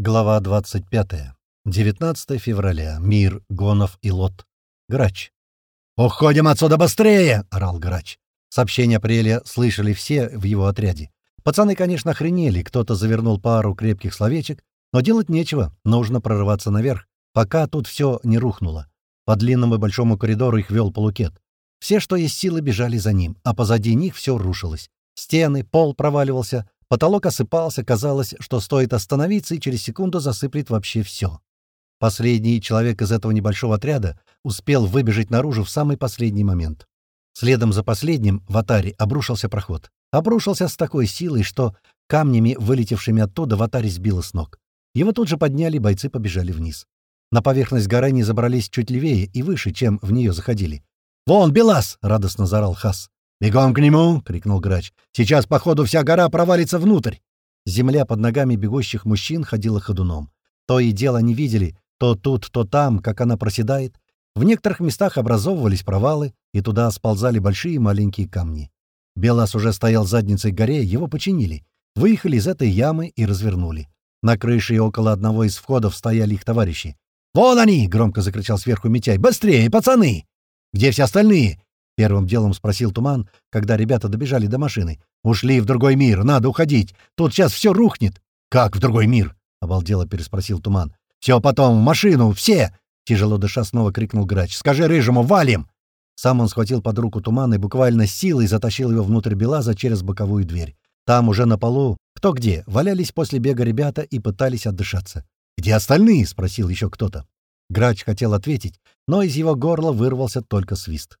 Глава 25. 19 февраля. Мир, Гонов и Лот. Грач. «Уходим отсюда быстрее!» — орал Грач. Сообщение апреля слышали все в его отряде. Пацаны, конечно, охренели, кто-то завернул пару крепких словечек, но делать нечего, нужно прорываться наверх, пока тут все не рухнуло. По длинному и большому коридору их вел полукет. Все, что есть силы, бежали за ним, а позади них все рушилось. Стены, пол проваливался, Потолок осыпался, казалось, что стоит остановиться, и через секунду засыплет вообще все. Последний человек из этого небольшого отряда успел выбежать наружу в самый последний момент. Следом за последним в атаре обрушился проход. Обрушился с такой силой, что камнями, вылетевшими оттуда, в атаре сбило с ног. Его тут же подняли, бойцы побежали вниз. На поверхность горы они забрались чуть левее и выше, чем в нее заходили. «Вон, Белас!» — радостно заорал Хас. «Бегом к нему!» — крикнул грач. «Сейчас, походу, вся гора провалится внутрь!» Земля под ногами бегущих мужчин ходила ходуном. То и дело они видели, то тут, то там, как она проседает. В некоторых местах образовывались провалы, и туда сползали большие и маленькие камни. Белас уже стоял задницей к горе, его починили. Выехали из этой ямы и развернули. На крыше и около одного из входов стояли их товарищи. «Вон они!» — громко закричал сверху Митяй. «Быстрее, пацаны!» «Где все остальные?» Первым делом спросил Туман, когда ребята добежали до машины. «Ушли в другой мир, надо уходить. Тут сейчас все рухнет». «Как в другой мир?» — обалдело переспросил Туман. «Все потом, в машину, все!» — тяжело дыша снова крикнул Грач. «Скажи Рыжему, валим!» Сам он схватил под руку Тумана и буквально силой затащил его внутрь Белаза через боковую дверь. Там уже на полу, кто где, валялись после бега ребята и пытались отдышаться. «Где остальные?» — спросил еще кто-то. Грач хотел ответить, но из его горла вырвался только свист.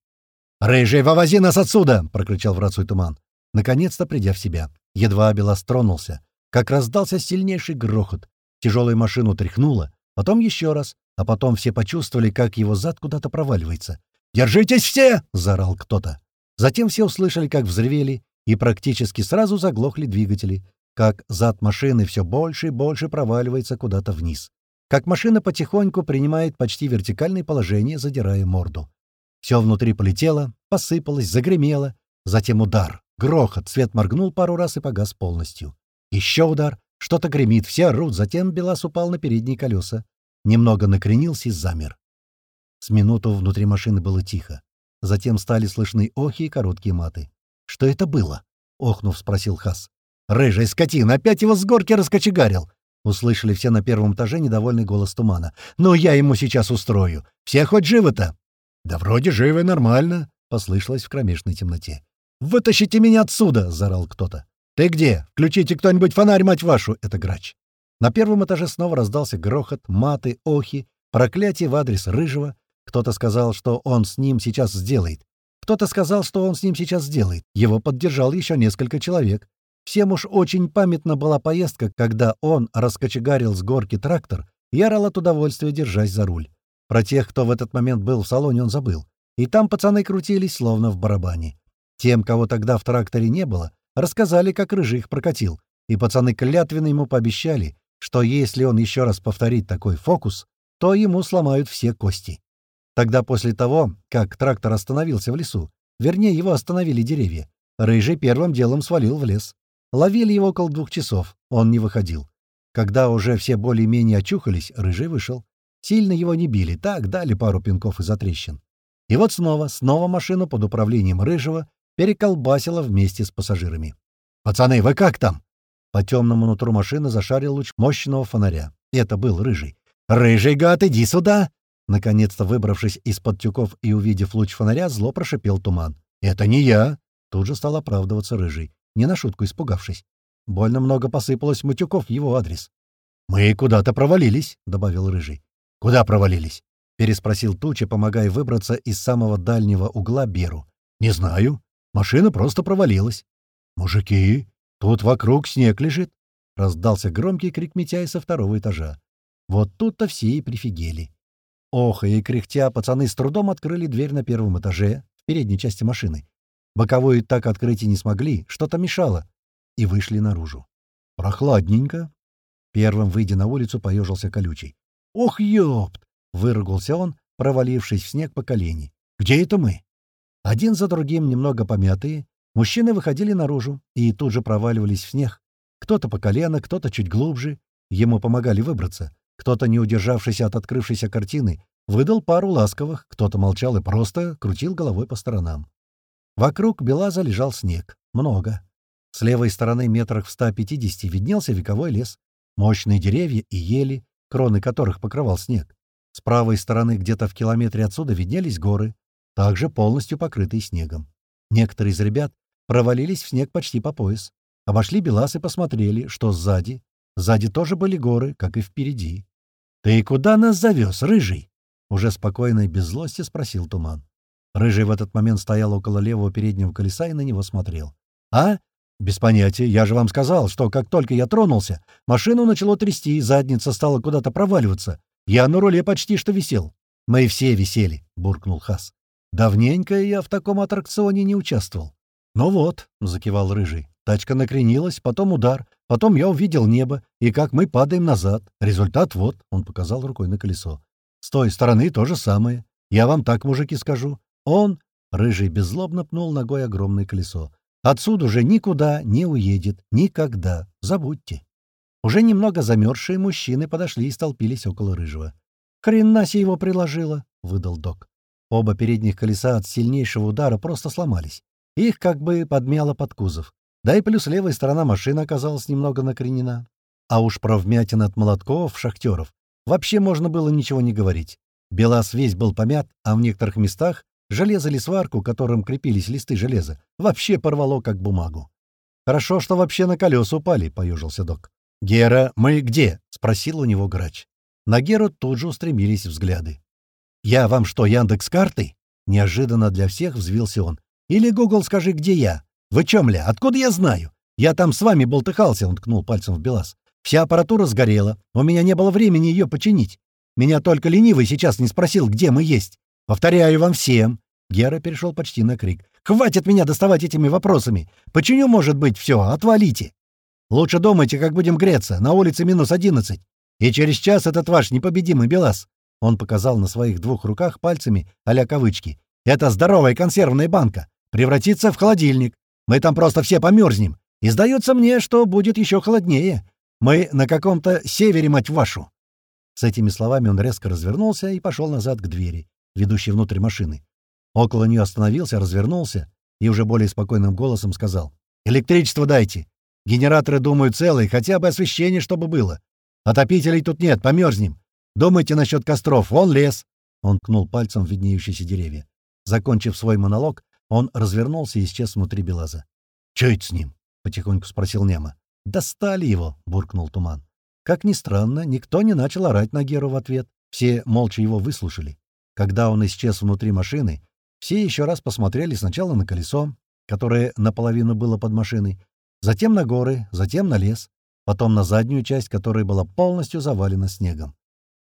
«Рыжий, вывози нас отсюда!» — прокричал в рацию туман. Наконец-то, придя в себя, едва Белас тронулся, как раздался сильнейший грохот. Тяжелую машину тряхнуло, потом еще раз, а потом все почувствовали, как его зад куда-то проваливается. «Держитесь все!» — заорал кто-то. Затем все услышали, как взревели, и практически сразу заглохли двигатели, как зад машины все больше и больше проваливается куда-то вниз. Как машина потихоньку принимает почти вертикальное положение, задирая морду. Все внутри полетело, посыпалось, загремело. Затем удар, грохот, свет моргнул пару раз и погас полностью. Еще удар, что-то гремит, все орут, затем Белас упал на передние колеса. Немного накренился и замер. С минуту внутри машины было тихо. Затем стали слышны охи и короткие маты. «Что это было?» — охнув, спросил Хас. «Рыжая скотина! Опять его с горки раскочегарил!» Услышали все на первом этаже недовольный голос тумана. «Ну, я ему сейчас устрою! Все хоть живы-то!» «Да вроде живы, нормально», — послышалось в кромешной темноте. «Вытащите меня отсюда!» — заорал кто-то. «Ты где? Включите кто-нибудь фонарь, мать вашу!» — это грач. На первом этаже снова раздался грохот, маты, охи, проклятие в адрес Рыжего. Кто-то сказал, что он с ним сейчас сделает. Кто-то сказал, что он с ним сейчас сделает. Его поддержал еще несколько человек. Всем уж очень памятна была поездка, когда он раскочегарил с горки трактор и орал от удовольствия, держась за руль. Про тех, кто в этот момент был в салоне, он забыл. И там пацаны крутились, словно в барабане. Тем, кого тогда в тракторе не было, рассказали, как Рыжий их прокатил. И пацаны клятвенно ему пообещали, что если он еще раз повторит такой фокус, то ему сломают все кости. Тогда после того, как трактор остановился в лесу, вернее, его остановили деревья, Рыжий первым делом свалил в лес. Ловили его около двух часов, он не выходил. Когда уже все более-менее очухались, Рыжий вышел. Сильно его не били, так дали пару пинков из-за трещин. И вот снова, снова машину под управлением Рыжего переколбасила вместе с пассажирами. «Пацаны, вы как там?» По темному нутру машины зашарил луч мощного фонаря. Это был Рыжий. «Рыжий гад, иди сюда!» Наконец-то выбравшись из-под тюков и увидев луч фонаря, зло прошипел туман. «Это не я!» Тут же стал оправдываться Рыжий, не на шутку испугавшись. Больно много посыпалось матюков в его адрес. «Мы куда-то провалились», — добавил Рыжий. «Куда провалились?» — переспросил Туча, помогая выбраться из самого дальнего угла Беру. «Не знаю. Машина просто провалилась». «Мужики, тут вокруг снег лежит!» — раздался громкий крик Митяя со второго этажа. Вот тут-то все и прифигели. Охая и кряхтя, пацаны с трудом открыли дверь на первом этаже, в передней части машины. Боковую так открыть и не смогли, что-то мешало, и вышли наружу. Прохладненько. Первым, выйдя на улицу, поежился колючий. «Ох, ёпт!» — выругался он, провалившись в снег по колени. «Где это мы?» Один за другим, немного помятые, мужчины выходили наружу и тут же проваливались в снег. Кто-то по колено, кто-то чуть глубже. ему помогали выбраться. Кто-то, не удержавшись от открывшейся картины, выдал пару ласковых, кто-то молчал и просто крутил головой по сторонам. Вокруг Белаза лежал снег. Много. С левой стороны метрах в 150 виднелся вековой лес. Мощные деревья и ели, кроны которых покрывал снег. С правой стороны, где-то в километре отсюда, виднелись горы, также полностью покрытые снегом. Некоторые из ребят провалились в снег почти по пояс. Обошли Белас и посмотрели, что сзади. Сзади тоже были горы, как и впереди. «Ты куда нас завез, Рыжий?» Уже спокойно и без злости спросил Туман. Рыжий в этот момент стоял около левого переднего колеса и на него смотрел. «А? Без понятия. Я же вам сказал, что как только я тронулся, машину начало трясти, задница стала куда-то проваливаться. Я на руле почти что висел. Мы все висели», — буркнул Хас. «Давненько я в таком аттракционе не участвовал». «Ну вот», — закивал Рыжий. Тачка накренилась, потом удар, потом я увидел небо, и как мы падаем назад. Результат вот, — он показал рукой на колесо. С той стороны то же самое. Я вам так, мужики, скажу. Он, — Рыжий беззлобно пнул ногой огромное колесо, — отсюда уже никуда не уедет. Никогда. Забудьте. Уже немного замерзшие мужчины подошли и столпились около Рыжего. «Хрена себе его приложило!» — выдал док. Оба передних колеса от сильнейшего удара просто сломались. Их как бы подмяло под кузов. Да и плюс левая сторона машины оказалась немного накренена. А уж про вмятин от молотков, шахтеров, вообще можно было ничего не говорить. Белас весь был помят, а в некоторых местах железо сварку, которым крепились листы железа, вообще порвало как бумагу. «Хорошо, что вообще на колеса упали», — поюжился док. «Гера, мы где?» — спросил у него грач. На Геру тут же устремились взгляды. «Я вам что, Яндекс карты?» Неожиданно для всех взвился он. «Или Гугл, скажи, где я? Вы чё, мля, откуда я знаю? Я там с вами болтыхался», — он ткнул пальцем в Белас. «Вся аппаратура сгорела. У меня не было времени ее починить. Меня только ленивый сейчас не спросил, где мы есть. Повторяю вам всем». Гера перешел почти на крик. «Хватит меня доставать этими вопросами! Починю, может быть, все, отвалите!» Лучше думайте, как будем греться. На улице минус одиннадцать. И через час этот ваш непобедимый Белас. Он показал на своих двух руках пальцами а кавычки. Это здоровая консервная банка. Превратится в холодильник. Мы там просто все померзнем. И сдается мне, что будет еще холоднее. Мы на каком-то севере, мать вашу. С этими словами он резко развернулся и пошел назад к двери, ведущей внутрь машины. Около нее остановился, развернулся и уже более спокойным голосом сказал. «Электричество дайте. Генераторы, думаю, целые, хотя бы освещение, чтобы было. Отопителей тут нет, померзнем. Думайте насчет костров, вон лес». Он кнул пальцем в виднеющиеся деревья. Закончив свой монолог, он развернулся и исчез внутри Белаза. «Чё это с ним?» — потихоньку спросил Нема. «Достали его!» — буркнул Туман. Как ни странно, никто не начал орать на Геру в ответ. Все молча его выслушали. Когда он исчез внутри машины, все еще раз посмотрели сначала на колесо, которое наполовину было под машиной, затем на горы, затем на лес, потом на заднюю часть, которая была полностью завалена снегом.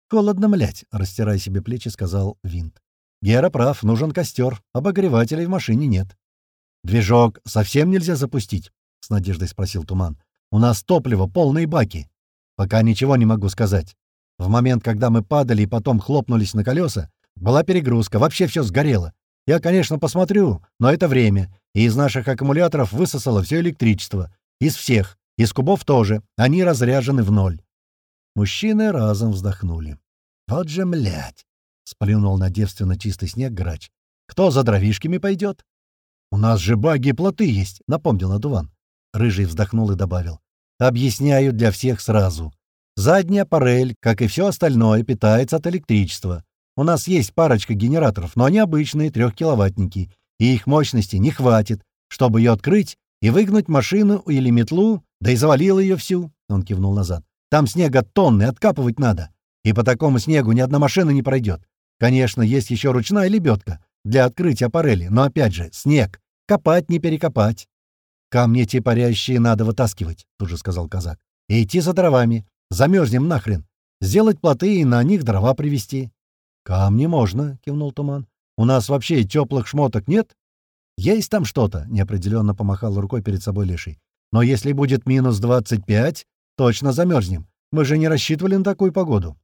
«Холодно, млять», — растирая себе плечи, сказал Винт. «Гера прав, нужен костер, обогревателей в машине нет». «Движок совсем нельзя запустить?» — с надеждой спросил Туман. «У нас топливо, полные баки». «Пока ничего не могу сказать. В момент, когда мы падали и потом хлопнулись на колеса, была перегрузка, вообще все сгорело. Я, конечно, посмотрю, но это время, и из наших аккумуляторов высосало все электричество. Из всех. Из кубов тоже. Они разряжены в ноль. Мужчины разом вздохнули. «Вот же, млядь!» — сплюнул на девственно чистый снег грач. «Кто за дровишками пойдет?» «У нас же баги и плоты есть», — напомнил Надуван. Рыжий вздохнул и добавил. «Объясняю для всех сразу. Задняя парель, как и все остальное, питается от электричества. У нас есть парочка генераторов, но они обычные, трехкиловаттники, и их мощности не хватит, чтобы ее открыть и выгнать машину или метлу, да и завалил ее всю, — он кивнул назад. Там снега тонны, откапывать надо. И по такому снегу ни одна машина не пройдет. Конечно, есть еще ручная лебедка для открытия парели, но опять же, снег. Копать не перекопать. «Камни те парящие надо вытаскивать», — тут же сказал казак. «И идти за дровами. Замерзнем нахрен. Сделать плоты и на них дрова привезти». «Камни можно», — кивнул Туман. «У нас вообще теплых шмоток нет?» «Есть там что-то», — неопределенно помахал рукой перед собой Леший. «Но если будет минус двадцать пять, точно замерзнем. Мы же не рассчитывали на такую погоду».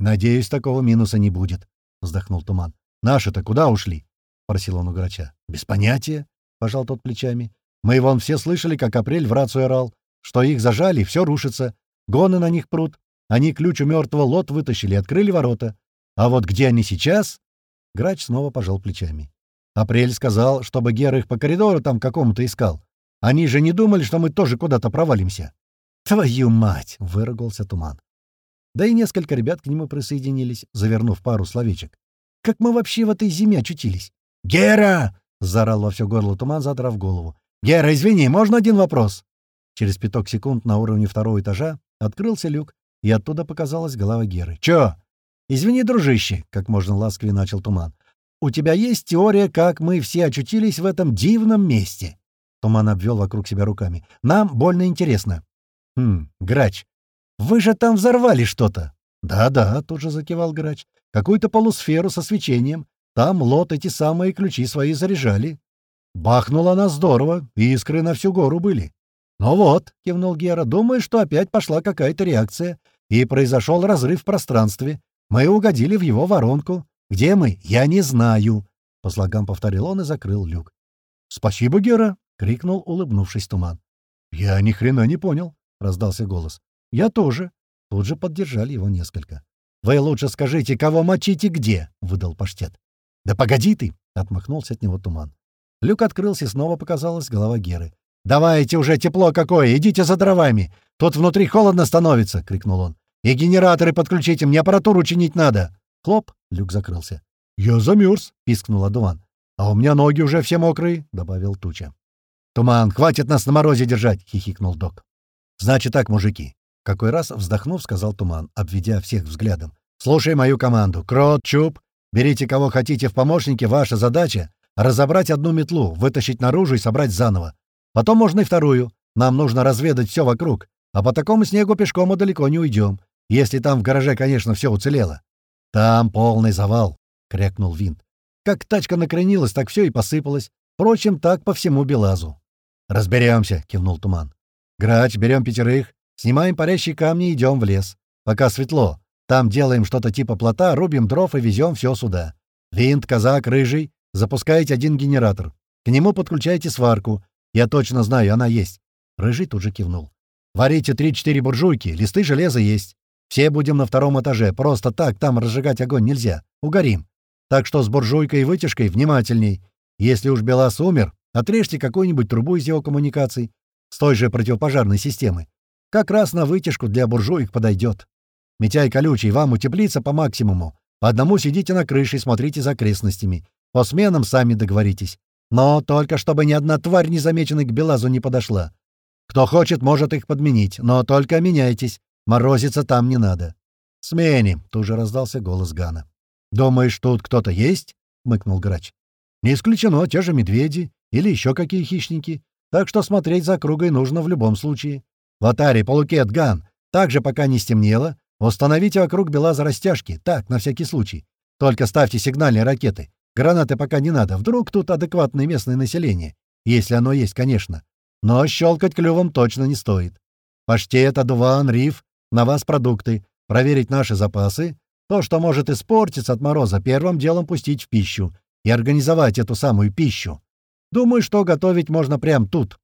«Надеюсь, такого минуса не будет», — вздохнул Туман. «Наши-то куда ушли?» — просил он у грача. «Без понятия», — пожал тот плечами. «Мы вон все слышали, как Апрель в рацию орал, что их зажали, все рушится. гоны на них прут. Они ключ у мертвого лот вытащили открыли ворота. А вот где они сейчас?» Грач снова пожал плечами. Апрель сказал, чтобы Гера их по коридору там какому-то искал. Они же не думали, что мы тоже куда-то провалимся. «Твою мать!» — выругался туман. Да и несколько ребят к нему присоединились, завернув пару словечек. «Как мы вообще в этой зиме очутились?» «Гера!» — заорал во все горло туман, задрав голову. «Гера, извини, можно один вопрос?» Через пяток секунд на уровне второго этажа открылся люк, и оттуда показалась голова Геры. «Чё?» «Извини, дружище», — как можно ласковее начал туман. «У тебя есть теория, как мы все очутились в этом дивном месте?» Туман обвел вокруг себя руками. «Нам больно интересно». «Хм, Грач, вы же там взорвали что-то!» «Да-да», — тут же закивал Грач. «Какую-то полусферу со свечением. Там лот эти самые ключи свои заряжали. Бахнула она здорово, искры на всю гору были». «Ну вот», — кивнул Гера, — «думаю, что опять пошла какая-то реакция, и произошел разрыв в пространстве. Мы угодили в его воронку. Где мы? Я не знаю», — по слогам повторил он и закрыл люк. «Спасибо, Гера», — крикнул, улыбнувшись туман. «Я ни хрена не понял», — раздался голос. «Я тоже». Тут же поддержали его несколько. «Вы лучше скажите, кого мочить и где?» — выдал паштет. «Да погоди ты!» — отмахнулся от него туман. Люк открылся, и снова показалась голова Геры. «Давайте уже тепло какое! Идите за дровами! Тут внутри холодно становится!» — крикнул он. «И генераторы подключите, мне аппаратуру чинить надо!» Хлоп! Люк закрылся. «Я замерз!» — пискнул Адуан. «А у меня ноги уже все мокрые!» — добавил Туча. «Туман, хватит нас на морозе держать!» — хихикнул док. «Значит так, мужики!» — какой раз вздохнув, сказал Туман, обведя всех взглядом. «Слушай мою команду. Крот, Чуб, берите кого хотите в помощники. Ваша задача — разобрать одну метлу, вытащить наружу и собрать заново. Потом можно и вторую. Нам нужно разведать все вокруг. А по такому снегу пешком мы далеко не уйдем. Если там в гараже, конечно, все уцелело. Там полный завал, — крякнул винт. Как тачка накренилась, так все и посыпалось. Впрочем, так по всему Белазу. «Разберемся», — кивнул Туман. «Грач, берем пятерых, снимаем парящие камни и идем в лес. Пока светло. Там делаем что-то типа плота, рубим дров и везем все сюда. Винт, казак, рыжий, запускаете один генератор. К нему подключайте сварку. Я точно знаю, она есть. Рыжий тут же кивнул. Варите три-четыре буржуйки, листы железа есть. Все будем на втором этаже. Просто так там разжигать огонь нельзя. Угорим. Так что с буржуйкой и вытяжкой внимательней. Если уж Белас умер, отрежьте какую-нибудь трубу из его коммуникаций с той же противопожарной системы. Как раз на вытяжку для буржуек подойдет. Митяй колючий, вам утеплиться по максимуму. По одному сидите на крыше и смотрите за окрестностями. По сменам сами договоритесь. Но только чтобы ни одна тварь, незамеченной к Белазу, не подошла. Кто хочет, может их подменить, но только меняйтесь. Морозиться там не надо. «Сменим», — тут же раздался голос Гана. «Думаешь, тут кто-то есть?» — мыкнул грач. «Не исключено, те же медведи или еще какие хищники. Так что смотреть за кругой нужно в любом случае. Ватари, полукет, Ган, также пока не стемнело, установите вокруг Белаза растяжки, так, на всякий случай. Только ставьте сигнальные ракеты. Гранаты пока не надо. Вдруг тут адекватное местное население. Если оно есть, конечно. Но щелкать клювом точно не стоит. Паштет, адуван, риф, на вас продукты. Проверить наши запасы. То, что может испортиться от мороза, первым делом пустить в пищу. И организовать эту самую пищу. Думаю, что готовить можно прямо тут.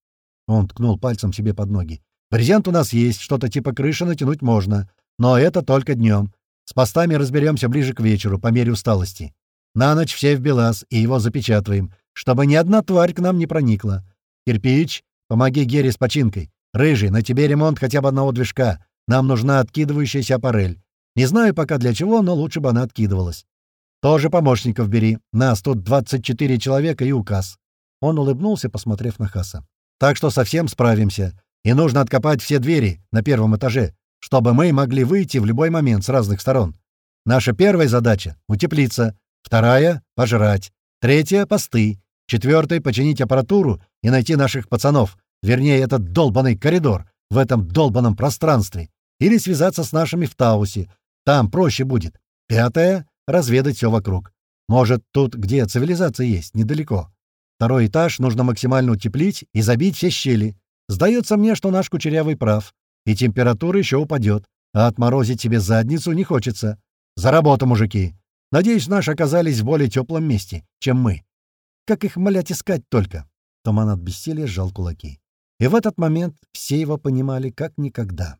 Он ткнул пальцем себе под ноги. Брезент у нас есть, что-то типа крыши натянуть можно. Но это только днем. С постами разберемся ближе к вечеру, по мере усталости. На ночь все в Белаз, и его запечатываем, чтобы ни одна тварь к нам не проникла. Кирпич, помоги Гере с починкой. Рыжий, на тебе ремонт хотя бы одного движка. Нам нужна откидывающаяся аппарель. Не знаю пока для чего, но лучше бы она откидывалась. Тоже помощников бери. Нас тут 24 человека и указ. Он улыбнулся, посмотрев на Хаса. Так что совсем справимся. И нужно откопать все двери на первом этаже, чтобы мы могли выйти в любой момент с разных сторон. Наша первая задача — утеплиться. Вторая — пожрать. Третья — посты. Четвертая — починить аппаратуру и найти наших пацанов. Вернее, этот долбанный коридор в этом долбанном пространстве. Или связаться с нашими в Таусе. Там проще будет. Пятое — разведать все вокруг. Может, тут, где цивилизация есть, недалеко. Второй этаж нужно максимально утеплить и забить все щели. Сдается мне, что наш Кучерявый прав. И температура еще упадет. А отморозить себе задницу не хочется. За работу, мужики. Надеюсь, наши оказались в более теплом месте, чем мы. Как их, молять, искать только?» Туман от бессилия сжал кулаки. И в этот момент все его понимали как никогда.